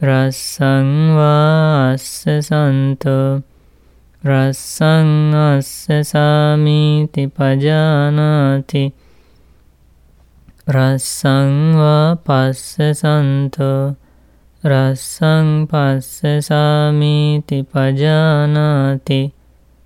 රස්සංවාස්ස සන්තෝ රස්සං අස්ස සාමීති පජානාති රස්සංවා පස්ස සන්තෝ රස්සං පස්ස සාමීති පජානාති